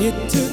It took